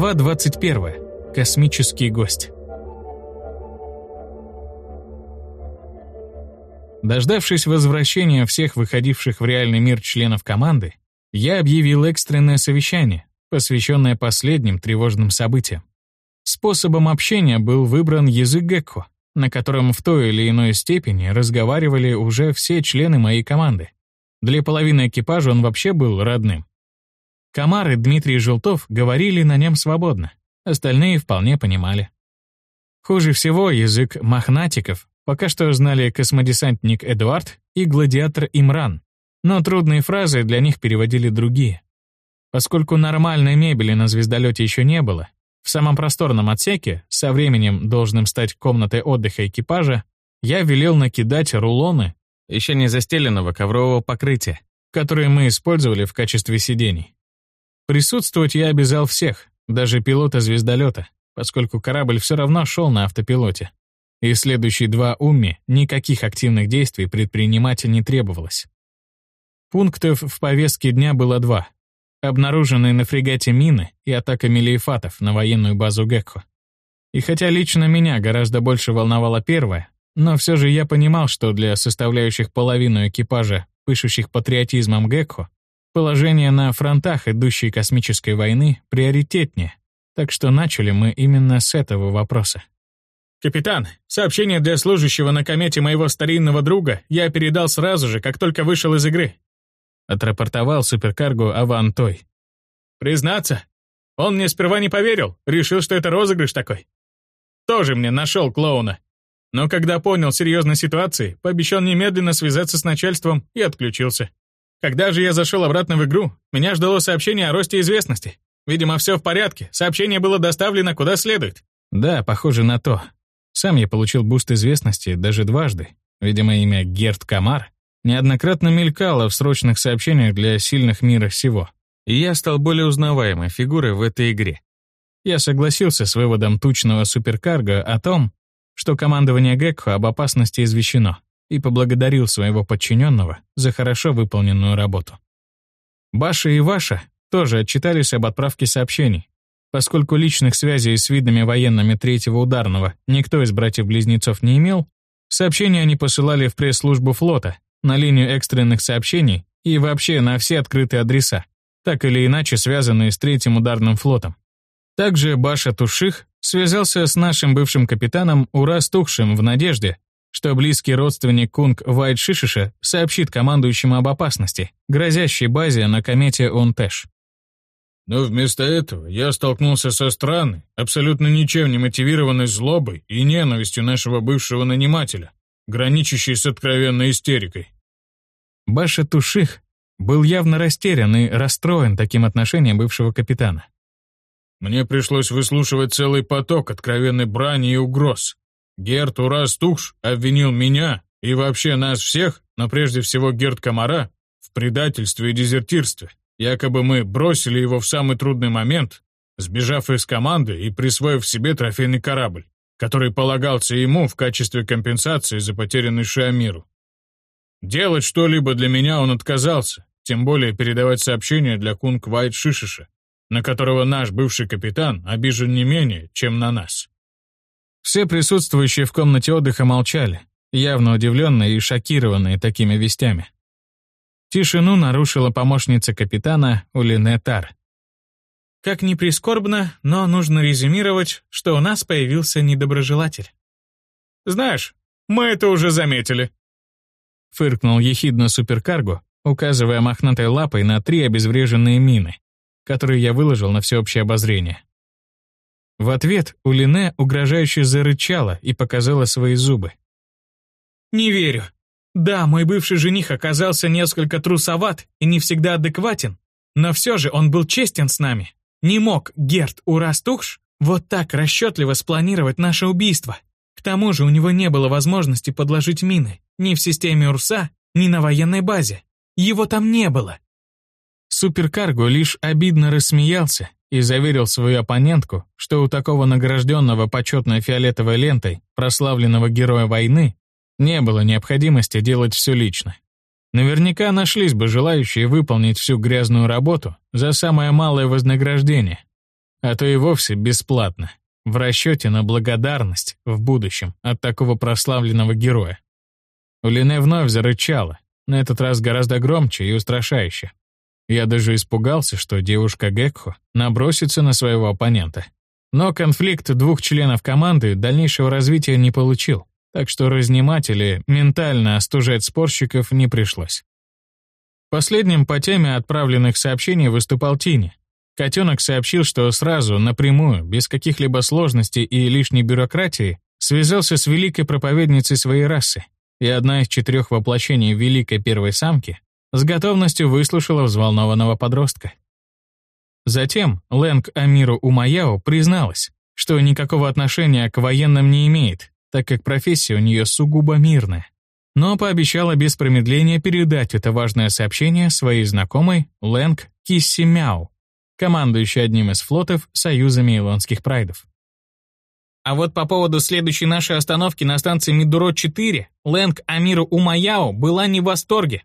Глава 21. Космический гость. Дождавшись возвращения всех выходивших в реальный мир членов команды, я объявил экстренное совещание, посвященное последним тревожным событиям. Способом общения был выбран язык Гекко, на котором в той или иной степени разговаривали уже все члены моей команды. Для половины экипажа он вообще был родным. Комар и Дмитрий Желтов говорили на нем свободно, остальные вполне понимали. Хуже всего язык мохнатиков пока что знали космодесантник Эдуард и гладиатор Имран, но трудные фразы для них переводили другие. Поскольку нормальной мебели на звездолете еще не было, в самом просторном отсеке, со временем должным стать комнатой отдыха экипажа, я велел накидать рулоны еще не застеленного коврового покрытия, которые мы использовали в качестве сидений. Присутствовать я обязал всех, даже пилота звездолета, поскольку корабль все равно шел на автопилоте. И следующие два умми никаких активных действий предпринимать не требовалось. Пунктов в повестке дня было два. Обнаруженные на фрегате мины и атака мелиефатов на военную базу Гекко. И хотя лично меня гораздо больше волновало первое, но все же я понимал, что для составляющих половину экипажа, пышущих патриотизмом Гекко, Положение на фронтах идущей космической войны приоритетнее, так что начали мы именно с этого вопроса. «Капитан, сообщение для служащего на комете моего старинного друга я передал сразу же, как только вышел из игры», отрапортовал суперкарго Аван Той. «Признаться, он мне сперва не поверил, решил, что это розыгрыш такой. Тоже мне нашел клоуна. Но когда понял серьезность ситуации, пообещал немедленно связаться с начальством и отключился. Когда же я зашел обратно в игру, меня ждало сообщение о росте известности. Видимо, все в порядке, сообщение было доставлено куда следует. Да, похоже на то. Сам я получил буст известности даже дважды. Видимо, имя Герт Камар неоднократно мелькало в срочных сообщениях для сильных мира всего. И я стал более узнаваемой фигурой в этой игре. Я согласился с выводом тучного суперкарго о том, что командование Гекхо об опасности извещено и поблагодарил своего подчиненного за хорошо выполненную работу. Баша и Ваша тоже отчитались об отправке сообщений. Поскольку личных связей с видными военными третьего ударного никто из братьев-близнецов не имел, сообщения они посылали в пресс-службу флота, на линию экстренных сообщений и вообще на все открытые адреса, так или иначе связанные с третьим ударным флотом. Также Баша Туших связался с нашим бывшим капитаном Урас Тухшим в надежде, что близкий родственник Кунг Вайт Шишиша сообщит командующему об опасности, грозящей базе на комете Онтэш. Но вместо этого я столкнулся со странной, абсолютно ничем не мотивированной злобой и ненавистью нашего бывшего нанимателя, граничащей с откровенной истерикой. Баша Туших был явно растерян и расстроен таким отношением бывшего капитана. Мне пришлось выслушивать целый поток откровенной брани и угроз, Герт Урастуш обвинил меня и вообще нас всех, но прежде всего Герт Комара, в предательстве и дезертирстве. Якобы мы бросили его в самый трудный момент, сбежав из команды и присвоив себе трофейный корабль, который полагался ему в качестве компенсации за потерянный Шиамиру. Делать что-либо для меня он отказался, тем более передавать сообщения для Кунг Вайт Шишиша, на которого наш бывший капитан обижен не менее, чем на нас. Все присутствующие в комнате отдыха молчали, явно удивленные и шокированные такими вестями. Тишину нарушила помощница капитана Улине Тар. «Как ни прискорбно, но нужно резюмировать, что у нас появился недоброжелатель». «Знаешь, мы это уже заметили», — фыркнул ехидно суперкарго, указывая мохнатой лапой на три обезвреженные мины, которые я выложил на всеобщее обозрение. В ответ Улине угрожающе зарычала и показала свои зубы. «Не верю. Да, мой бывший жених оказался несколько трусоват и не всегда адекватен, но все же он был честен с нами. Не мог Герт Урастухш вот так расчетливо спланировать наше убийство. К тому же у него не было возможности подложить мины ни в системе Урса, ни на военной базе. Его там не было». Суперкарго лишь обидно рассмеялся и заверил свою оппонентку, что у такого награжденного почетной фиолетовой лентой прославленного героя войны не было необходимости делать все лично. Наверняка нашлись бы желающие выполнить всю грязную работу за самое малое вознаграждение. а то и вовсе бесплатно, в расчете на благодарность в будущем от такого прославленного героя. Улине вновь зарычала, на этот раз гораздо громче и устрашающе. Я даже испугался, что девушка Гекхо набросится на своего оппонента. Но конфликт двух членов команды дальнейшего развития не получил, так что разнимать или ментально остужать спорщиков не пришлось. Последним по теме отправленных сообщений выступал Тини. Котенок сообщил, что сразу, напрямую, без каких-либо сложностей и лишней бюрократии, связался с великой проповедницей своей расы, и одна из четырех воплощений великой первой самки с готовностью выслушала взволнованного подростка. Затем Лэнг Амиру Умаяо призналась, что никакого отношения к военным не имеет, так как профессия у нее сугубо мирная, но пообещала без промедления передать это важное сообщение своей знакомой Лэнг Кисси Мяу, командующей одним из флотов Союза Мейлонских Прайдов. А вот по поводу следующей нашей остановки на станции Мидуро-4, Лэнг Амиру Умаяо была не в восторге.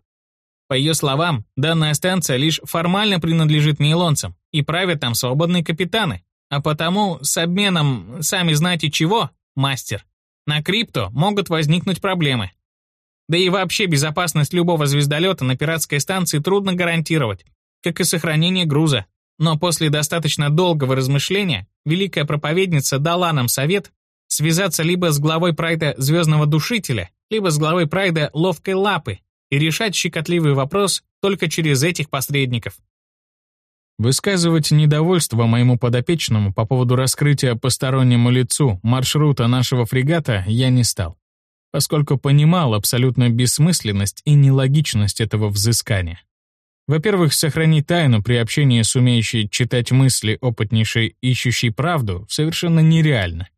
По ее словам, данная станция лишь формально принадлежит мейлонцам, и правят там свободные капитаны. А потому с обменом, сами знаете чего, мастер, на крипто могут возникнуть проблемы. Да и вообще безопасность любого звездолета на пиратской станции трудно гарантировать, как и сохранение груза. Но после достаточно долгого размышления великая проповедница дала нам совет связаться либо с главой прайда Звездного Душителя, либо с главой прайда Ловкой Лапы и решать щекотливый вопрос только через этих посредников. Высказывать недовольство моему подопечному по поводу раскрытия постороннему лицу маршрута нашего фрегата я не стал, поскольку понимал абсолютную бессмысленность и нелогичность этого взыскания. Во-первых, сохранить тайну при общении с умеющей читать мысли опытнейшей ищущей правду совершенно нереально.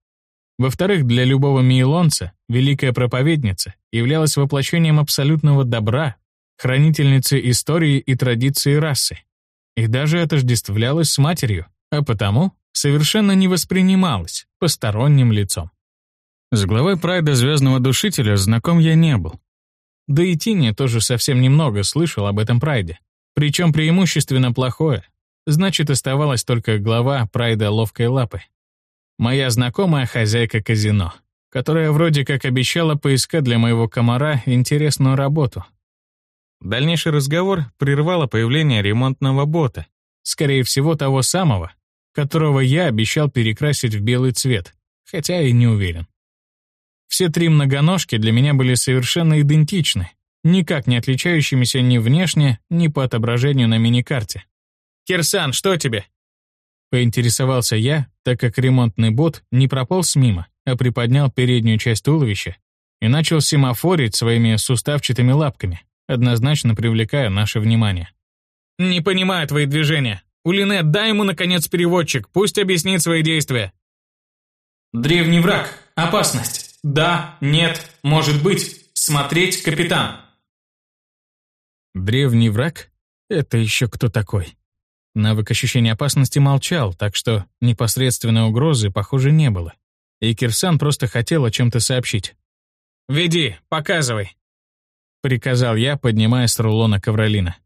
Во-вторых, для любого мейлонца великая проповедница являлась воплощением абсолютного добра, хранительницей истории и традиции расы, и даже отождествлялась с матерью, а потому совершенно не воспринималась посторонним лицом. С главой прайда Звездного Душителя знаком я не был. Да и Тини тоже совсем немного слышал об этом прайде. Причем преимущественно плохое. Значит, оставалась только глава прайда Ловкой Лапы. Моя знакомая хозяйка казино, которая вроде как обещала поискать для моего комара интересную работу. Дальнейший разговор прервало появление ремонтного бота, скорее всего того самого, которого я обещал перекрасить в белый цвет, хотя и не уверен. Все три многоножки для меня были совершенно идентичны, никак не отличающимися ни внешне, ни по отображению на миникарте. «Кирсан, что тебе?» Поинтересовался я, так как ремонтный бот не прополз мимо, а приподнял переднюю часть туловища и начал семафорить своими суставчатыми лапками, однозначно привлекая наше внимание. «Не понимаю твои движения. Улинет, дай ему, наконец, переводчик, пусть объяснит свои действия». «Древний враг. Опасность. Да, нет, может быть. Смотреть, капитан». Древний враг? Это еще кто такой? Навык ощущения опасности молчал, так что непосредственной угрозы, похоже, не было. И Кирсан просто хотел о чем-то сообщить. «Веди, показывай», — приказал я, поднимая с рулона ковролина.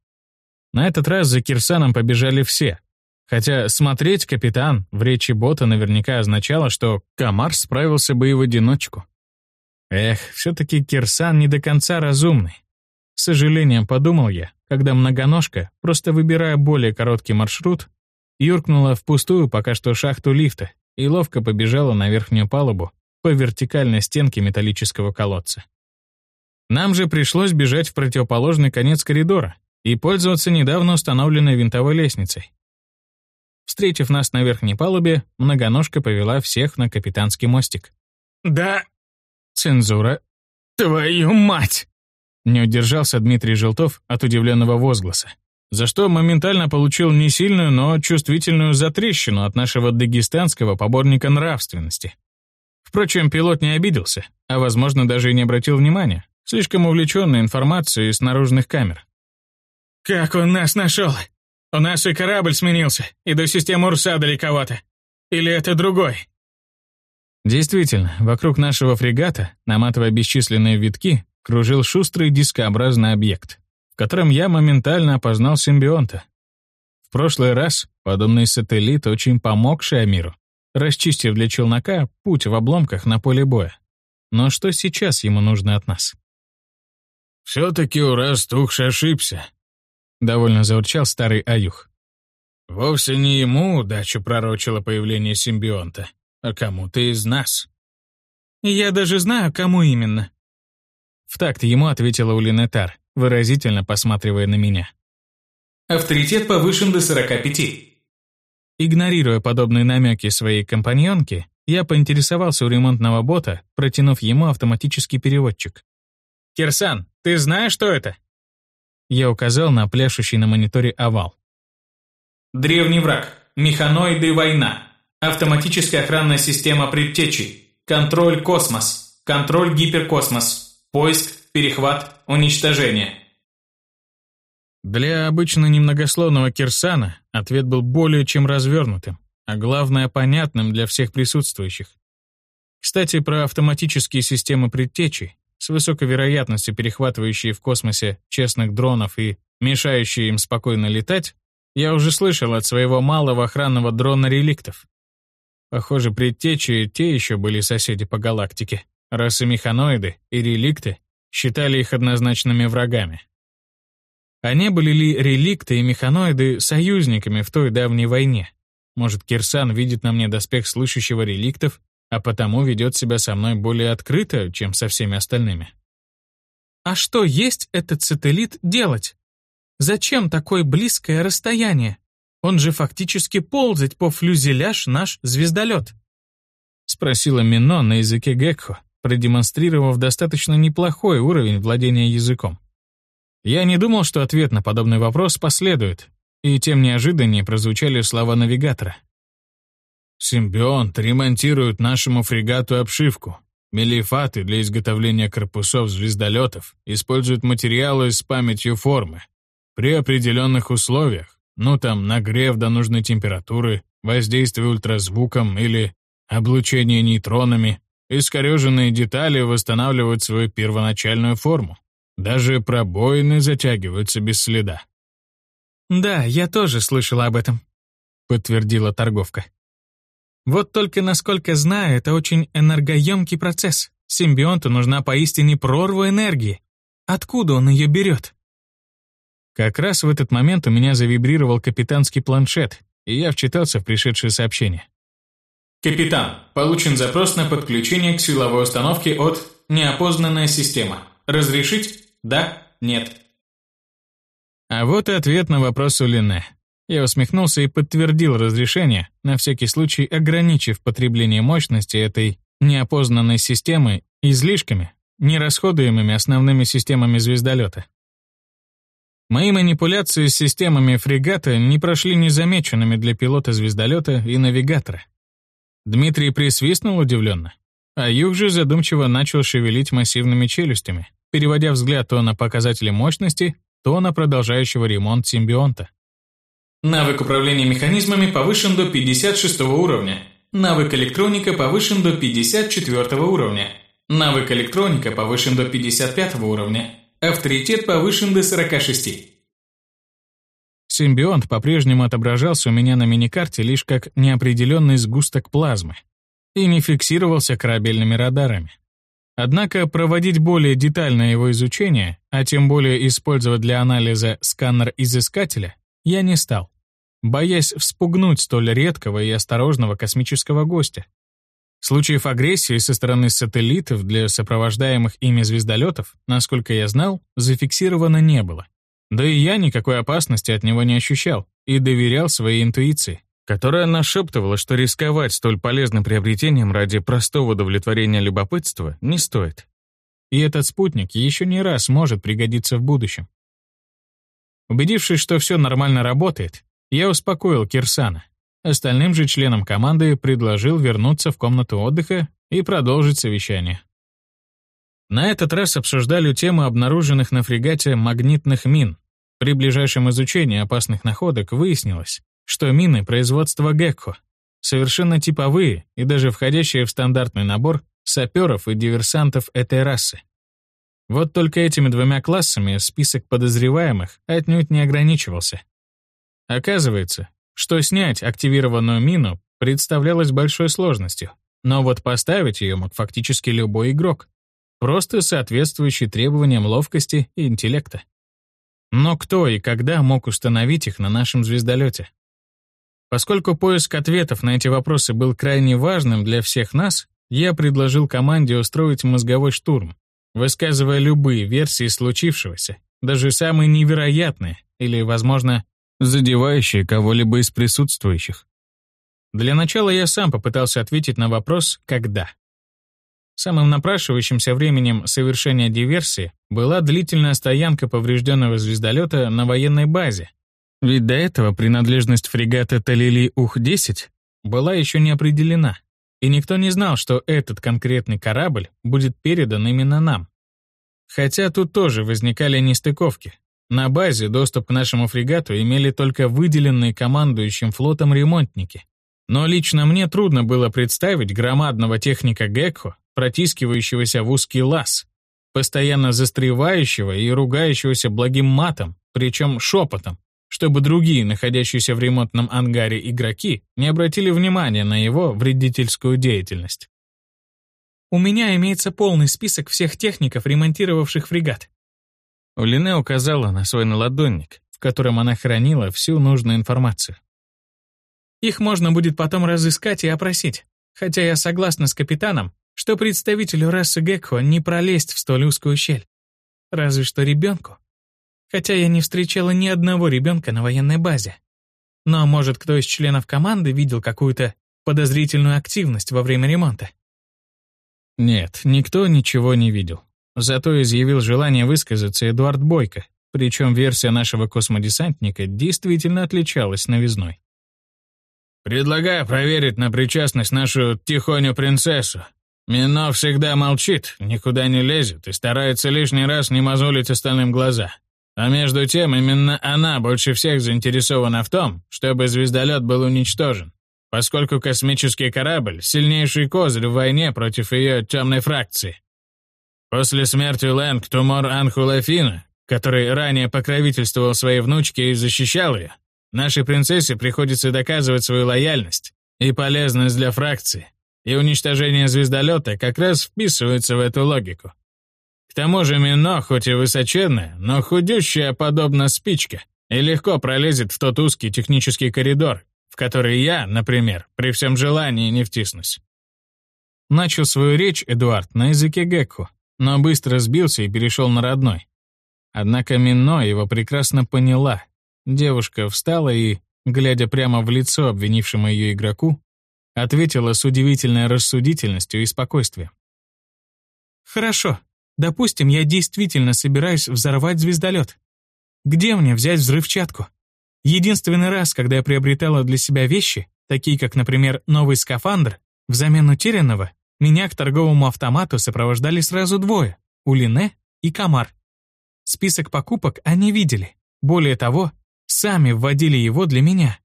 На этот раз за Кирсаном побежали все. Хотя «смотреть, капитан» в речи бота наверняка означало, что комар справился бы и в одиночку. Эх, все-таки Кирсан не до конца разумный. С сожалением подумал я, когда многоножка, просто выбирая более короткий маршрут, юркнула в пустую пока что шахту лифта и ловко побежала на верхнюю палубу по вертикальной стенке металлического колодца. Нам же пришлось бежать в противоположный конец коридора и пользоваться недавно установленной винтовой лестницей. Встретив нас на верхней палубе, многоножка повела всех на капитанский мостик. «Да...» «Цензура...» «Твою мать!» Не удержался Дмитрий Желтов от удивленного возгласа, за что моментально получил не сильную, но чувствительную затрещину от нашего дагестанского поборника нравственности. Впрочем, пилот не обиделся, а, возможно, даже и не обратил внимания, слишком увлеченный информацией из наружных камер. «Как он нас нашел? У нас и корабль сменился, и до системы Урса далековато. Или это другой?» Действительно, вокруг нашего фрегата, наматывая бесчисленные витки, кружил шустрый дискообразный объект, в котором я моментально опознал симбионта. прошлый раз подобный сателлит очень помог Шиамиру, расчистив для челнока путь в обломках на поле боя. Но что сейчас ему нужно от нас? «Все-таки Урас Тухш ошибся», — довольно заурчал старый Аюх. «Вовсе не ему удачу пророчило появление симбионта, а кому-то из нас». «Я даже знаю, кому именно». В такт ему ответила Улинетар, выразительно посматривая на меня. «Авторитет повышен до 45». Игнорируя подобные намеки своей компаньонки, я поинтересовался у ремонтного бота, протянув ему автоматический переводчик. «Кирсан, ты знаешь, что это?» Я указал на пляшущий на мониторе овал. «Древний враг. Механоиды война. Автоматическая охранная система предтечей. Контроль космос. Контроль гиперкосмос. Поиск, перехват, уничтожение». Для обычно немногословного Кирсана ответ был более чем развернутым, а главное понятным для всех присутствующих. Кстати, про автоматические системы предтечи, с высокой вероятностью перехватывающие в космосе честных дронов и мешающие им спокойно летать, я уже слышал от своего малого охранного дрона реликтов. Похоже, предтечи те еще были соседи по галактике, раз и механоиды, и реликты считали их однозначными врагами. А не были ли реликты и механоиды союзниками в той давней войне? Может, Кирсан видит на мне доспех слышащего реликтов а потому ведет себя со мной более открыто, чем со всеми остальными. А что есть этот сателлит делать? Зачем такое близкое расстояние? Он же фактически ползать по флюзеляж наш звездолет. Спросила Мино на языке Гекхо, продемонстрировав достаточно неплохой уровень владения языком. Я не думал, что ответ на подобный вопрос последует, и тем неожиданнее прозвучали слова навигатора. Симбионт ремонтирует нашему фрегату обшивку. Мелифаты для изготовления корпусов звездолетов используют материалы с памятью формы. При определенных условиях, ну там нагрев до нужной температуры, воздействие ультразвуком или облучение нейтронами, искореженные детали восстанавливают свою первоначальную форму. Даже пробоины затягиваются без следа. «Да, я тоже слышала об этом», — подтвердила торговка. Вот только, насколько знаю, это очень энергоемкий процесс. Симбионту нужна поистине прорва энергии. Откуда он ее берет? Как раз в этот момент у меня завибрировал капитанский планшет, и я вчитался в пришедшее сообщение. «Капитан, получен запрос на подключение к силовой установке от «Неопознанная система». Разрешить? Да? Нет?» А вот и ответ на вопрос Улине. Я усмехнулся и подтвердил разрешение, на всякий случай ограничив потребление мощности этой неопознанной системы излишками, нерасходуемыми основными системами звездолета. Мои манипуляции с системами фрегата не прошли незамеченными для пилота звездолета и навигатора. Дмитрий присвистнул удивленно, а Юг же задумчиво начал шевелить массивными челюстями, переводя взгляд то на показатели мощности, то на продолжающего ремонт симбионта. Навык управления механизмами повышен до 56 уровня. Навык электроника повышен до 54 уровня. Навык электроника повышен до 55 уровня. Авторитет повышен до 46. Симбионт по-прежнему отображался у меня на миникарте лишь как неопределенный сгусток плазмы и не фиксировался корабельными радарами. Однако проводить более детальное его изучение, а тем более использовать для анализа сканер изыскателя, я не стал боясь вспугнуть столь редкого и осторожного космического гостя. Случаев агрессии со стороны сателлитов для сопровождаемых ими звездолетов, насколько я знал, зафиксировано не было. Да и я никакой опасности от него не ощущал и доверял своей интуиции, которая нашептывала, что рисковать столь полезным приобретением ради простого удовлетворения любопытства не стоит. И этот спутник еще не раз может пригодиться в будущем. Убедившись, что все нормально работает, я успокоил Кирсана. Остальным же членам команды предложил вернуться в комнату отдыха и продолжить совещание. На этот раз обсуждали тему обнаруженных на фрегате магнитных мин. При ближайшем изучении опасных находок выяснилось, что мины производства Гекко совершенно типовые и даже входящие в стандартный набор саперов и диверсантов этой расы. Вот только этими двумя классами список подозреваемых отнюдь не ограничивался. Оказывается, что снять активированную мину представлялось большой сложностью, но вот поставить ее мог фактически любой игрок, просто соответствующий требованиям ловкости и интеллекта. Но кто и когда мог установить их на нашем звездолете? Поскольку поиск ответов на эти вопросы был крайне важным для всех нас, я предложил команде устроить мозговой штурм, высказывая любые версии случившегося, даже самые невероятные или, возможно, задевающие кого-либо из присутствующих. Для начала я сам попытался ответить на вопрос «когда?». Самым напрашивающимся временем совершения диверсии была длительная стоянка поврежденного звездолета на военной базе. Ведь до этого принадлежность фрегата Талили-Ух-10 была еще не определена, и никто не знал, что этот конкретный корабль будет передан именно нам. Хотя тут тоже возникали нестыковки. На базе доступ к нашему фрегату имели только выделенные командующим флотом ремонтники. Но лично мне трудно было представить громадного техника Гекхо, протискивающегося в узкий лаз, постоянно застревающего и ругающегося благим матом, причем шепотом, чтобы другие, находящиеся в ремонтном ангаре игроки, не обратили внимания на его вредительскую деятельность. У меня имеется полный список всех техников, ремонтировавших фрегат. Улине указала на свой наладонник, в котором она хранила всю нужную информацию. Их можно будет потом разыскать и опросить, хотя я согласна с капитаном, что представителю расы Гекхо не пролезть в столь узкую щель. Разве что ребенку. Хотя я не встречала ни одного ребенка на военной базе. Но, может, кто из членов команды видел какую-то подозрительную активность во время ремонта? Нет, никто ничего не видел. Зато изъявил желание высказаться Эдуард Бойко, причем версия нашего космодесантника действительно отличалась новизной. «Предлагаю проверить на причастность нашу тихоню принцессу. Мино всегда молчит, никуда не лезет и старается лишний раз не мозолить остальным глаза. А между тем, именно она больше всех заинтересована в том, чтобы звездолет был уничтожен поскольку космический корабль — сильнейший козырь в войне против ее темной фракции. После смерти Лэнг Тумор Анхулафина, который ранее покровительствовал своей внучке и защищал ее, нашей принцессе приходится доказывать свою лояльность и полезность для фракции, и уничтожение звездолета как раз вписывается в эту логику. К тому же Мино, хоть и высоченная, но худющая, подобно спичке, и легко пролезет в тот узкий технический коридор, в который я, например, при всем желании не втиснусь. Начал свою речь Эдуард на языке Гекку, но быстро сбился и перешел на родной. Однако Мино его прекрасно поняла. Девушка встала и, глядя прямо в лицо обвинившему ее игроку, ответила с удивительной рассудительностью и спокойствием. «Хорошо. Допустим, я действительно собираюсь взорвать звездолет. Где мне взять взрывчатку? Единственный раз, когда я приобретала для себя вещи, такие как, например, новый скафандр, взамен утерянного, меня к торговому автомату сопровождали сразу двое — Улине и Камар. Список покупок они видели. Более того, сами вводили его для меня,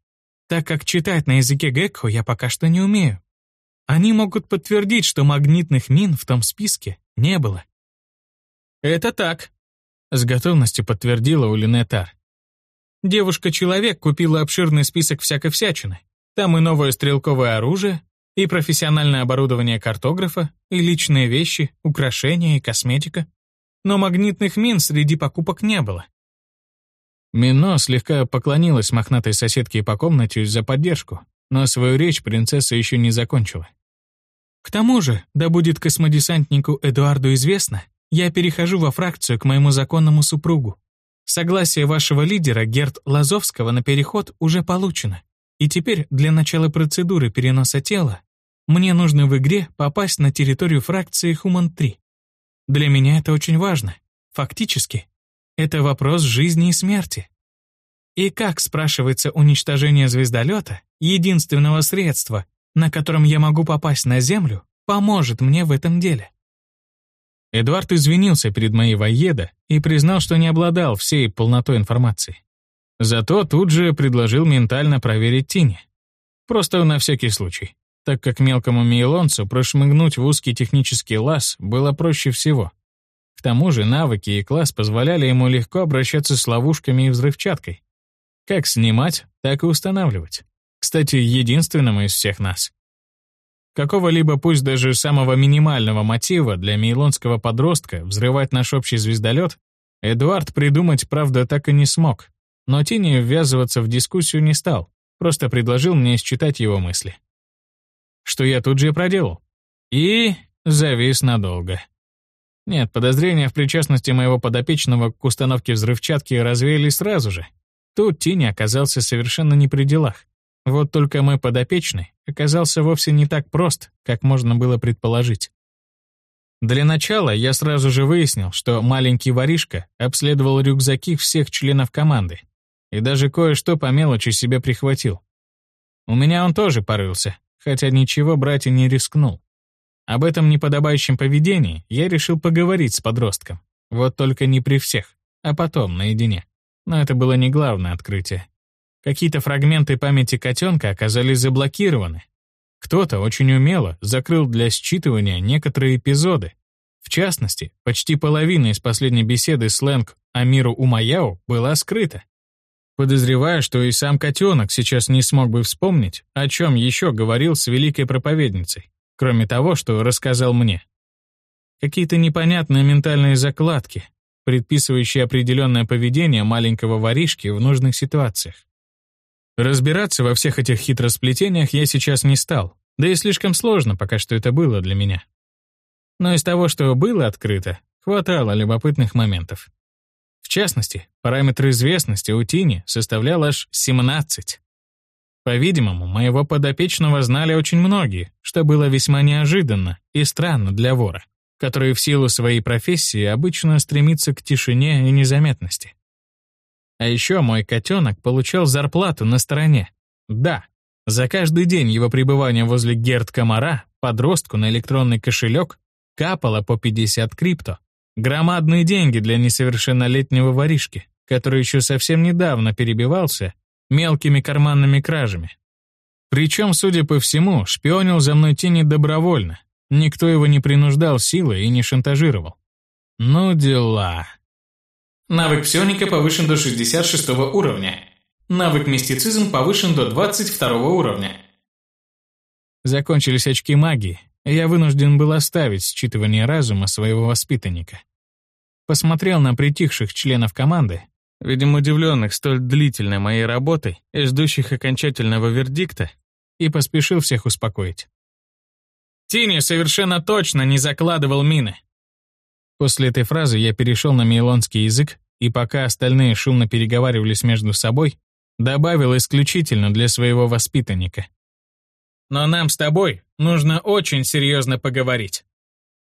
так как читать на языке Гекко я пока что не умею. Они могут подтвердить, что магнитных мин в том списке не было. «Это так», — с готовностью подтвердила Улине Тар. Девушка-человек купила обширный список всякой всячины. Там и новое стрелковое оружие, и профессиональное оборудование картографа, и личные вещи, украшения и косметика. Но магнитных мин среди покупок не было. Мино слегка поклонилась мохнатой соседке по комнате за поддержку, но свою речь принцесса еще не закончила. К тому же, да будет космодесантнику Эдуарду известно, я перехожу во фракцию к моему законному супругу. Согласие вашего лидера Герт Лазовского на переход уже получено. И теперь для начала процедуры переноса тела мне нужно в игре попасть на территорию фракции Хуман-3. Для меня это очень важно. Фактически, это вопрос жизни и смерти. И как, спрашивается, уничтожение звездолета, единственного средства, на котором я могу попасть на Землю, поможет мне в этом деле? Эдуард извинился перед моей воеда и признал, что не обладал всей полнотой информации. Зато тут же предложил ментально проверить Тини. Просто на всякий случай, так как мелкому мейлонцу прошмыгнуть в узкий технический лаз было проще всего. К тому же навыки и класс позволяли ему легко обращаться с ловушками и взрывчаткой. Как снимать, так и устанавливать. Кстати, единственному из всех нас. Какого-либо, пусть даже самого минимального мотива для мейлонского подростка взрывать наш общий звездолет Эдуард придумать, правда, так и не смог. Но Тини ввязываться в дискуссию не стал, просто предложил мне считать его мысли. Что я тут же проделал. И завис надолго. Нет, подозрения в причастности моего подопечного к установке взрывчатки развеялись сразу же. Тут Тини оказался совершенно не при делах. Вот только мой подопечный оказался вовсе не так прост, как можно было предположить. Для начала я сразу же выяснил, что маленький воришка обследовал рюкзаки всех членов команды и даже кое-что по мелочи себе прихватил. У меня он тоже порылся, хотя ничего брать и не рискнул. Об этом неподобающем поведении я решил поговорить с подростком. Вот только не при всех, а потом, наедине. Но это было не главное открытие. Какие-то фрагменты памяти котенка оказались заблокированы. Кто-то очень умело закрыл для считывания некоторые эпизоды. В частности, почти половина из последней беседы сленг Амиру Умаяу была скрыта. Подозревая, что и сам котенок сейчас не смог бы вспомнить, о чем еще говорил с великой проповедницей, кроме того, что рассказал мне. Какие-то непонятные ментальные закладки, предписывающие определенное поведение маленького воришки в нужных ситуациях. Разбираться во всех этих хитросплетениях я сейчас не стал, да и слишком сложно пока что это было для меня. Но из того, что было открыто, хватало любопытных моментов. В частности, параметр известности у Тини составлял аж 17. По-видимому, моего подопечного знали очень многие, что было весьма неожиданно и странно для вора, который в силу своей профессии обычно стремится к тишине и незаметности. А еще мой котенок получал зарплату на стороне. Да, за каждый день его пребывания возле Герд-комара подростку на электронный кошелек капало по 50 крипто. Громадные деньги для несовершеннолетнего воришки, который еще совсем недавно перебивался мелкими карманными кражами. Причем, судя по всему, шпионил за мной тени добровольно. Никто его не принуждал силой и не шантажировал. Ну дела. Навык псионика повышен до 66 уровня. Навык мистицизм повышен до 22 уровня. Закончились очки магии, и я вынужден был оставить считывание разума своего воспитанника. Посмотрел на притихших членов команды, видимо, удивленных столь длительной моей работой и ждущих окончательного вердикта, и поспешил всех успокоить. Тини совершенно точно не закладывал мины. После этой фразы я перешел на мейлонский язык, и пока остальные шумно переговаривались между собой, добавил исключительно для своего воспитанника. «Но нам с тобой нужно очень серьезно поговорить».